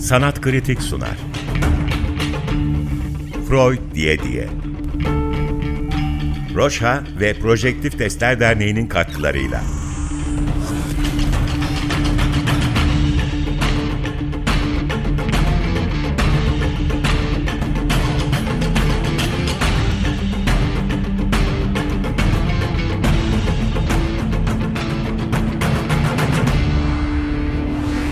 Sanat Kritik sunar. Freud diye diye. Roşha ve Projektif Testler Derneği'nin katkılarıyla.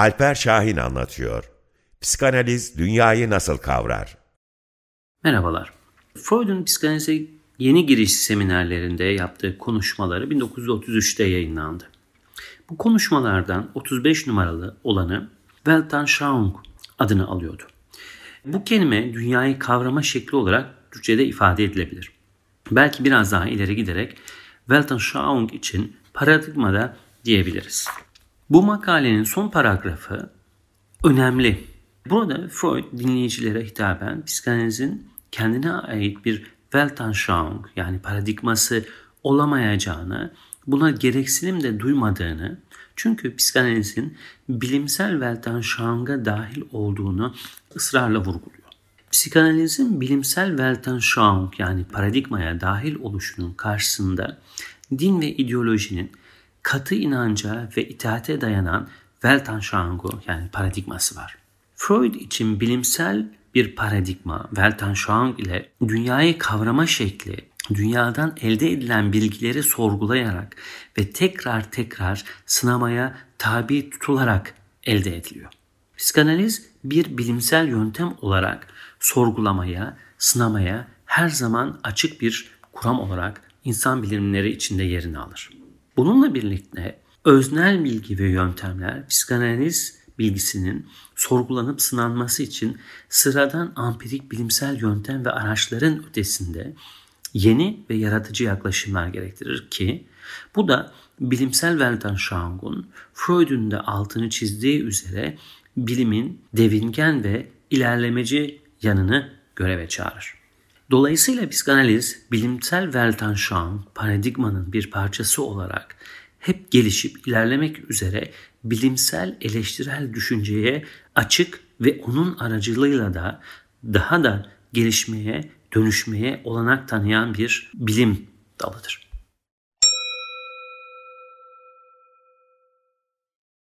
Alper Şahin anlatıyor. Psikanaliz dünyayı nasıl kavrar? Merhabalar. Freud'un psikanalize yeni giriş seminerlerinde yaptığı konuşmaları 1933'te yayınlandı. Bu konuşmalardan 35 numaralı olanı Weltanschauung adını alıyordu. Bu kelime dünyayı kavrama şekli olarak Türkçe'de ifade edilebilir. Belki biraz daha ileri giderek Weltanschauung için paradigmada diyebiliriz. Bu makalenin son paragrafı önemli. Burada Freud dinleyicilere hitaben psikanalizin kendine ait bir Weltanschauung yani paradigması olamayacağını, buna gereksinim de duymadığını, çünkü psikanalizin bilimsel Weltanschauung'a dahil olduğunu ısrarla vurguluyor. Psikanalizin bilimsel Weltanschauung yani paradigmaya dahil oluşunun karşısında din ve ideolojinin katı inanca ve itaate dayanan Weltanschauung'u yani paradigması var. Freud için bilimsel bir paradigma Weltanschauung ile dünyayı kavrama şekli, dünyadan elde edilen bilgileri sorgulayarak ve tekrar tekrar sınamaya tabi tutularak elde ediliyor. Psikanaliz bir bilimsel yöntem olarak sorgulamaya, sınamaya her zaman açık bir kuram olarak insan bilimleri içinde yerini alır. Bununla birlikte öznel bilgi ve yöntemler psikanaliz bilgisinin sorgulanıp sınanması için sıradan ampirik bilimsel yöntem ve araçların ötesinde yeni ve yaratıcı yaklaşımlar gerektirir ki bu da bilimsel Weltanschauung'un Freud'un da altını çizdiği üzere bilimin devingen ve ilerlemeci yanını göreve çağırır. Dolayısıyla psikanaliz bilimsel Weltanschauung paradigmanın bir parçası olarak hep gelişip ilerlemek üzere bilimsel eleştirel düşünceye açık ve onun aracılığıyla da daha da gelişmeye, dönüşmeye olanak tanıyan bir bilim dalıdır.